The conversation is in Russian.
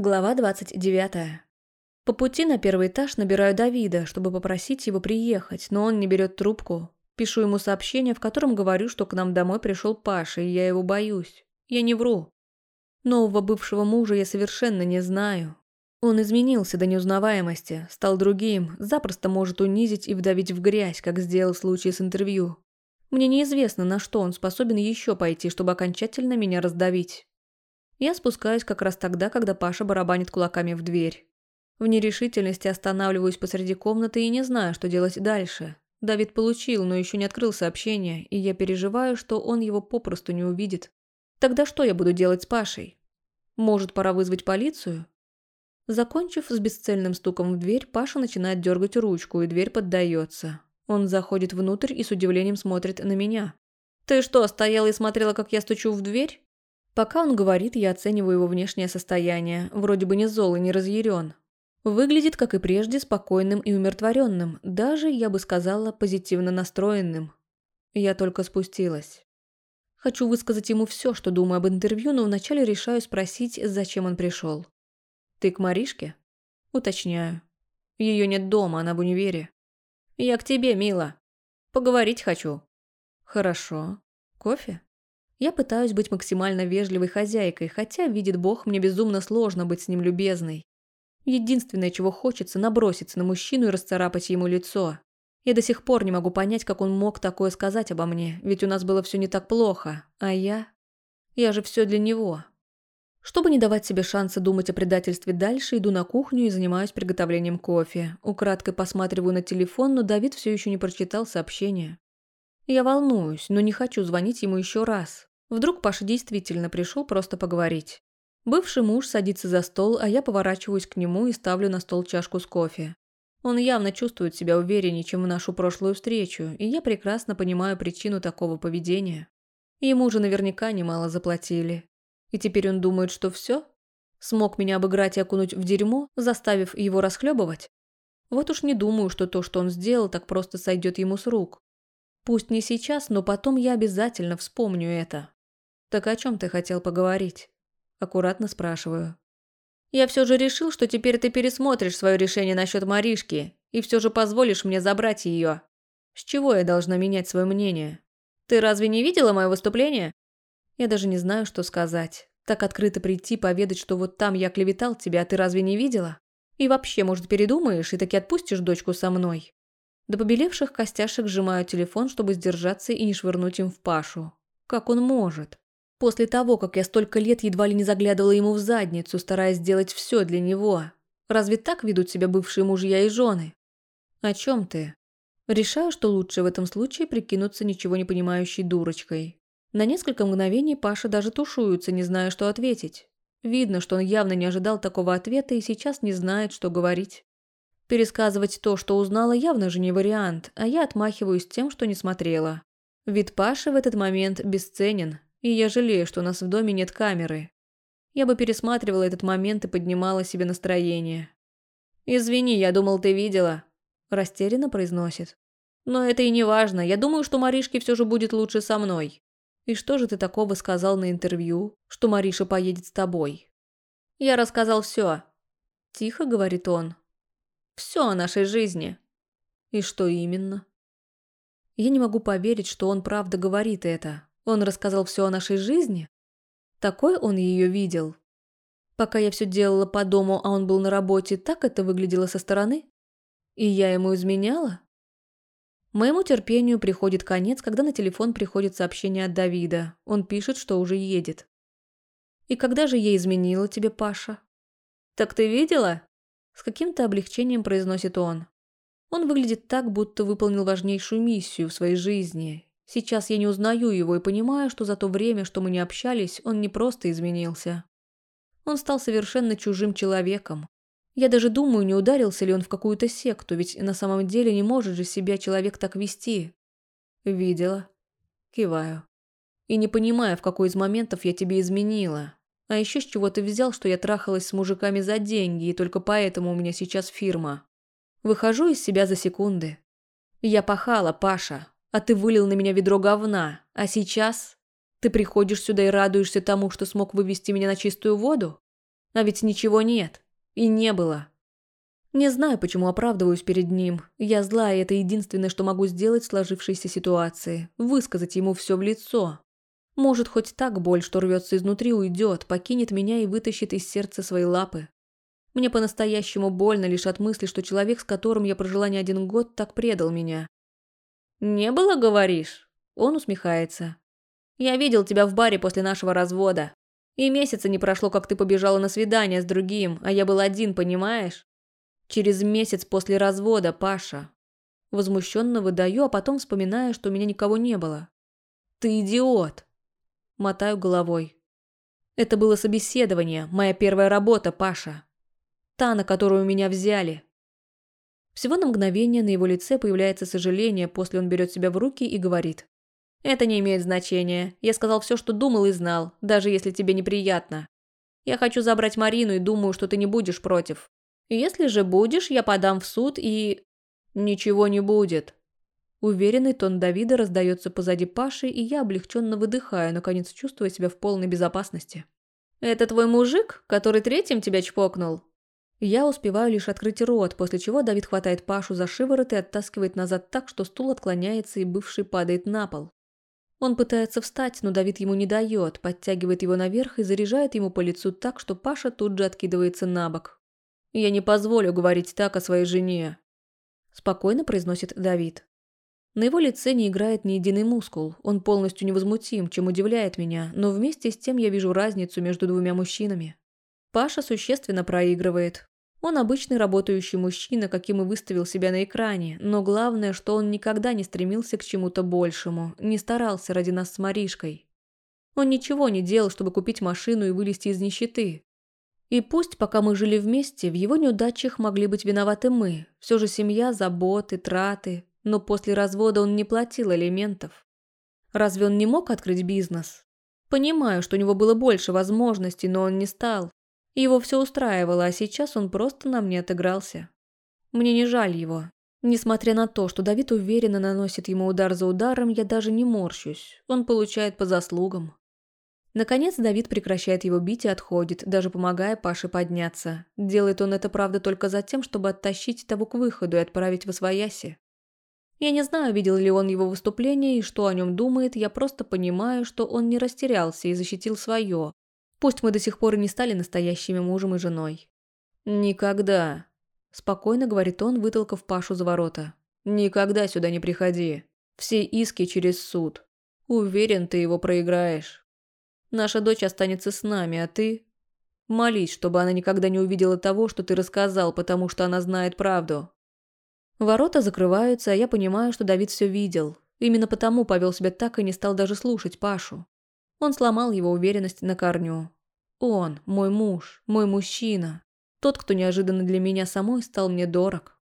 Глава 29. По пути на первый этаж набираю Давида, чтобы попросить его приехать, но он не берет трубку. Пишу ему сообщение, в котором говорю, что к нам домой пришел Паша, и я его боюсь. Я не вру. Нового бывшего мужа я совершенно не знаю. Он изменился до неузнаваемости, стал другим, запросто может унизить и вдавить в грязь, как сделал в случае с интервью. Мне неизвестно, на что он способен еще пойти, чтобы окончательно меня раздавить. Я спускаюсь как раз тогда, когда Паша барабанит кулаками в дверь. В нерешительности останавливаюсь посреди комнаты и не знаю, что делать дальше. Давид получил, но еще не открыл сообщение, и я переживаю, что он его попросту не увидит. Тогда что я буду делать с Пашей? Может, пора вызвать полицию? Закончив с бесцельным стуком в дверь, Паша начинает дергать ручку, и дверь поддается. Он заходит внутрь и с удивлением смотрит на меня. «Ты что, стояла и смотрела, как я стучу в дверь?» Пока он говорит, я оцениваю его внешнее состояние. Вроде бы не зол и не разъярен. Выглядит, как и прежде, спокойным и умиротворенным, даже, я бы сказала, позитивно настроенным. Я только спустилась. Хочу высказать ему все, что думаю об интервью, но вначале решаю спросить, зачем он пришел. «Ты к Маришке?» Уточняю. Ее нет дома, она в универе. «Я к тебе, мила. Поговорить хочу». «Хорошо. Кофе?» Я пытаюсь быть максимально вежливой хозяйкой, хотя, видит Бог, мне безумно сложно быть с ним любезной. Единственное, чего хочется, наброситься на мужчину и расцарапать ему лицо. Я до сих пор не могу понять, как он мог такое сказать обо мне, ведь у нас было все не так плохо, а я... Я же все для него. Чтобы не давать себе шанса думать о предательстве дальше, иду на кухню и занимаюсь приготовлением кофе. Украдкой посматриваю на телефон, но Давид все еще не прочитал сообщение. Я волнуюсь, но не хочу звонить ему еще раз. Вдруг Паша действительно пришел просто поговорить. Бывший муж садится за стол, а я поворачиваюсь к нему и ставлю на стол чашку с кофе. Он явно чувствует себя увереннее, чем в нашу прошлую встречу, и я прекрасно понимаю причину такого поведения. Ему же наверняка немало заплатили. И теперь он думает, что все? Смог меня обыграть и окунуть в дерьмо, заставив его расхлебывать? Вот уж не думаю, что то, что он сделал, так просто сойдет ему с рук. Пусть не сейчас, но потом я обязательно вспомню это. «Так о чем ты хотел поговорить?» Аккуратно спрашиваю. «Я все же решил, что теперь ты пересмотришь свое решение насчет Маришки и все же позволишь мне забрать ее. С чего я должна менять свое мнение? Ты разве не видела мое выступление?» Я даже не знаю, что сказать. Так открыто прийти, поведать, что вот там я клеветал тебя, а ты разве не видела? И вообще, может, передумаешь и таки отпустишь дочку со мной?» До побелевших костяшек сжимаю телефон, чтобы сдержаться и не швырнуть им в Пашу. Как он может? После того, как я столько лет едва ли не заглядывала ему в задницу, стараясь сделать все для него. Разве так ведут себя бывшие мужья и жены? О чем ты? Решаю, что лучше в этом случае прикинуться ничего не понимающей дурочкой. На несколько мгновений Паша даже тушуется, не зная, что ответить. Видно, что он явно не ожидал такого ответа и сейчас не знает, что говорить. Пересказывать то, что узнала, явно же не вариант, а я отмахиваюсь тем, что не смотрела. Вид Паши в этот момент бесценен, и я жалею, что у нас в доме нет камеры. Я бы пересматривала этот момент и поднимала себе настроение. «Извини, я думал, ты видела», – растерянно произносит. «Но это и не важно. Я думаю, что Маришке все же будет лучше со мной». «И что же ты такого сказал на интервью, что Мариша поедет с тобой?» «Я рассказал все», – тихо говорит он. «Все о нашей жизни». «И что именно?» Я не могу поверить, что он правда говорит это. Он рассказал все о нашей жизни? Такой он ее видел? Пока я все делала по дому, а он был на работе, так это выглядело со стороны? И я ему изменяла? Моему терпению приходит конец, когда на телефон приходит сообщение от Давида. Он пишет, что уже едет. «И когда же я изменила тебе, Паша?» «Так ты видела?» С каким-то облегчением произносит он. Он выглядит так, будто выполнил важнейшую миссию в своей жизни, Сейчас я не узнаю его и понимаю, что за то время, что мы не общались, он не просто изменился. Он стал совершенно чужим человеком. Я даже думаю, не ударился ли он в какую-то секту, ведь на самом деле не может же себя человек так вести. Видела. Киваю. И не понимаю, в какой из моментов я тебе изменила. А еще с чего ты взял, что я трахалась с мужиками за деньги, и только поэтому у меня сейчас фирма. Выхожу из себя за секунды. Я пахала, Паша, а ты вылил на меня ведро говна. А сейчас? Ты приходишь сюда и радуешься тому, что смог вывести меня на чистую воду? А ведь ничего нет. И не было. Не знаю, почему оправдываюсь перед ним. Я зла, и это единственное, что могу сделать в сложившейся ситуации. Высказать ему все в лицо. Может, хоть так боль, что рвется изнутри, уйдет, покинет меня и вытащит из сердца свои лапы. Мне по-настоящему больно лишь от мысли, что человек, с которым я прожила не один год, так предал меня. «Не было, говоришь?» Он усмехается. «Я видел тебя в баре после нашего развода. И месяца не прошло, как ты побежала на свидание с другим, а я был один, понимаешь? Через месяц после развода, Паша. Возмущенно выдаю, а потом вспоминаю, что у меня никого не было. Ты идиот. Мотаю головой. Это было собеседование, моя первая работа, Паша. Та, на которую меня взяли. Всего на мгновение на его лице появляется сожаление, после он берет себя в руки и говорит. Это не имеет значения. Я сказал все, что думал и знал, даже если тебе неприятно. Я хочу забрать Марину и думаю, что ты не будешь против. Если же будешь, я подам в суд и... Ничего не будет. Уверенный тон Давида раздается позади Паши, и я облегченно выдыхаю, наконец чувствуя себя в полной безопасности. «Это твой мужик, который третьим тебя чпокнул?» Я успеваю лишь открыть рот, после чего Давид хватает Пашу за шиворот и оттаскивает назад так, что стул отклоняется и бывший падает на пол. Он пытается встать, но Давид ему не дает, подтягивает его наверх и заряжает ему по лицу так, что Паша тут же откидывается на бок. «Я не позволю говорить так о своей жене», – спокойно произносит Давид. На его лице не играет ни единый мускул, он полностью невозмутим, чем удивляет меня, но вместе с тем я вижу разницу между двумя мужчинами. Паша существенно проигрывает, он обычный работающий мужчина, каким и выставил себя на экране, но главное, что он никогда не стремился к чему-то большему, не старался ради нас с Маришкой. Он ничего не делал, чтобы купить машину и вылезти из нищеты. И пусть, пока мы жили вместе, в его неудачах могли быть виноваты мы, все же семья, заботы, траты, но после развода он не платил элементов. Разве он не мог открыть бизнес? Понимаю, что у него было больше возможностей, но он не стал. Его все устраивало, а сейчас он просто на мне отыгрался. Мне не жаль его. Несмотря на то, что Давид уверенно наносит ему удар за ударом, я даже не морщусь. Он получает по заслугам. Наконец Давид прекращает его бить и отходит, даже помогая Паше подняться. Делает он это, правда, только за тем, чтобы оттащить того к выходу и отправить в Освояси. Я не знаю, видел ли он его выступление и что о нем думает, я просто понимаю, что он не растерялся и защитил свое, Пусть мы до сих пор и не стали настоящими мужем и женой. «Никогда», – спокойно говорит он, вытолкав Пашу за ворота. «Никогда сюда не приходи. Все иски через суд. Уверен, ты его проиграешь. Наша дочь останется с нами, а ты...» Молись, чтобы она никогда не увидела того, что ты рассказал, потому что она знает правду. Ворота закрываются, а я понимаю, что Давид все видел. Именно потому повел себя так и не стал даже слушать Пашу. Он сломал его уверенность на корню. Он, мой муж, мой мужчина. Тот, кто неожиданно для меня самой стал мне дорог.